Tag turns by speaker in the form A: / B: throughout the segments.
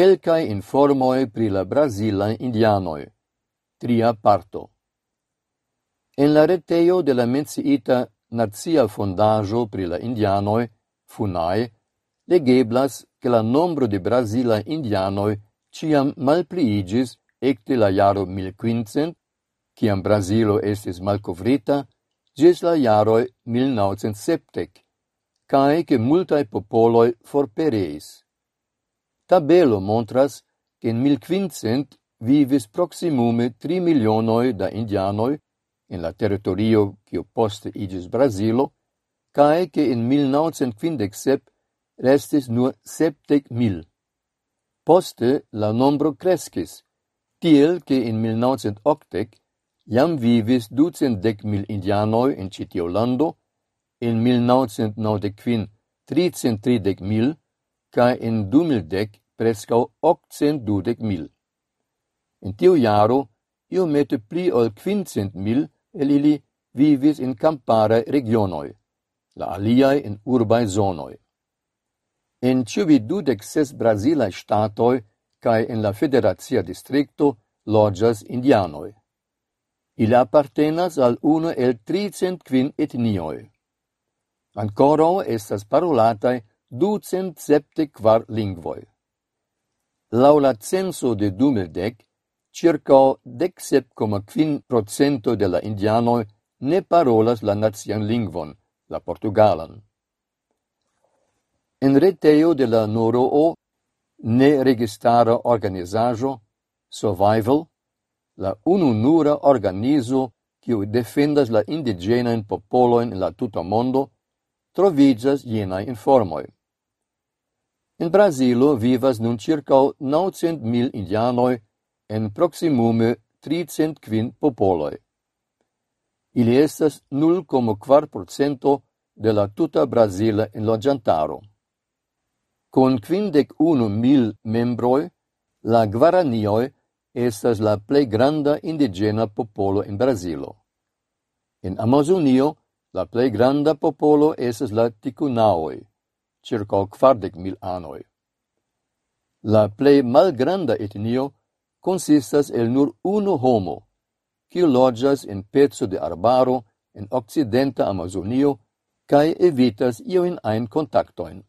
A: Quelcae informoi pri la Brasila indianoi. Tria parto. En la retejo de la menciita Nacia Fondajo pri la indianoi, FUNAI, legeblas che la nombro de Brasila indianoi ciam malpliigis ecte la jaro 1500, ciam Brasilo estis malcovrita, gis la jaroi 1970, cae che multae popoloi forpereis tabelo montras che in 1500 vivis proximume 3 milionoi da indianoi in la territorio che poste igis Brasilo, cae che in 1957 restis nur septec mil. Poste la nombro crescis, tiel che in 1980 jam vivis ducentdec mil indianoi in citio lando, in 1995 tricentridec mil, ca in 2010 prescau 820 mil. In tiu jaro, io mette pli ol 500 mil el ili vivis in campare regionoi, la aliae in urbae zonoi. In ciuvi dudec ses Brasilae statoi cae in la federazia districto logias indianoi. Il appartenas al uno el tricent quin etnioi. Ancora estas parolatae ducent septe quar lingvoi. Lau la censo de dumildec, circa decsep coma quin procento de la indianoi ne parolas la nazian lingvon, la portugalan. En reteo de la NOROO ne registara organizajo Survival, la ununura organizo kiu defendas la indigena in popoloin en la tuta mondo, trovigas jenai informoi. In Brasilo vivas nun circa 900 mil indianoi en proximume 305 popoloi. Ili estas 0,4% de la tuta Brasila Logiantaro. Con 51.000 membroi, la Guaranioi estas la plej granda indigena popolo in Brasilo. En Amazonio, la plej granda popolo estas la Ticunaoi circa quardec mil anoi. La plei malgranda etnio consistas el nur unu homo, qui lodgas in pezzo de arbaro in occidenta Amazonio cae evitas io in ein contactoin.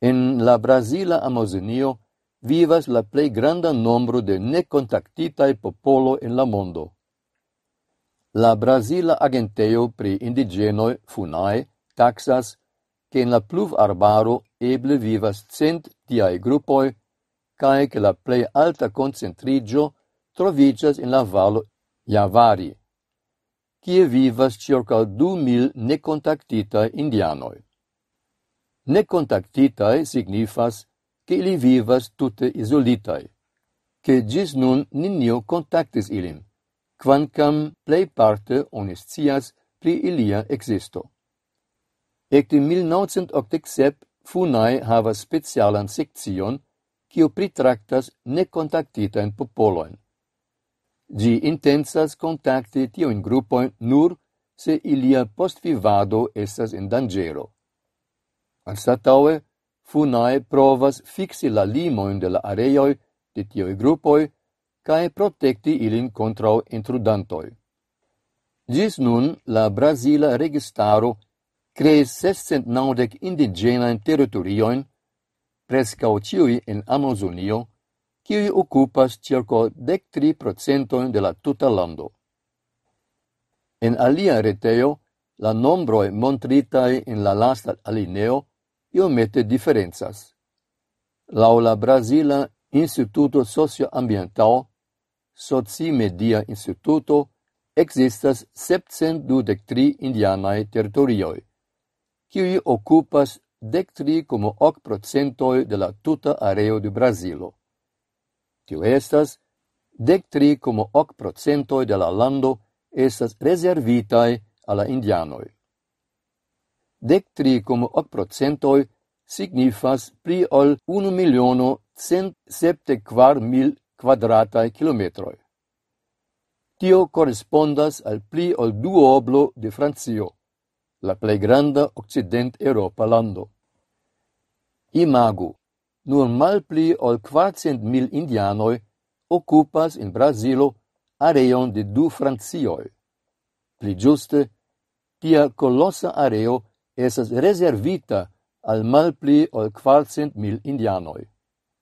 A: En la Brasila Amazonio vivas la plei granda nombro de necontactitae popolo in la mondo. La Brasila agenteo pri indigenoi Funai taxas ke in la pluvarbaro eble vivas cent diae gruppoi, cae ke la plei alta concentrigio trovigas in la valo Javari, cie vivas circa du mil necontactitae indianoi. Necontactitae signifas che ili vivas tutte isolitae, che gis nun ninio contactis ilim, quancam plei parte oni pli ilia existo. Ecte 1987 FUNAI hava specialan sekcion, kiu pritraktas popoloin. popolojn. intensas intencas kontakti in grupojn nur se ilia postvivado estas in dangero. Anstataue, funai provas fixi la limoin de la areioi de tioi grupoj cae protecti ilin contra intrudantoi. Gis nun, la Brasila registaro creis 690 indigenain territorioin, prescau ciui in Amazonio, qui occupas circa 13% de la tuta lando. En alia reteo, la nombroi montritai in la lasta alineo iomete differenzas. Lau la Brasila Instituto Socioambiental, Soci Media Instituto, existas 723 indianae territorioi, kiuj como 13,8% de la tuta areo de Brasilo. Tio estas 13,8% de la lando estas reservitai alla indianoi. 13,8% signifas pli ol 1 miliono 174 mil quadratae kilometroi. Tio correspondas al pli ol duoblo de Francio la plei granda occident Europa lando. Imagu, nur malpli ol quatcent mil indianoi occupas in Brasilo areon de du Francioi. Pli giuste, tia colossa areo esas reservita al malpli ol 400.000 indianoi.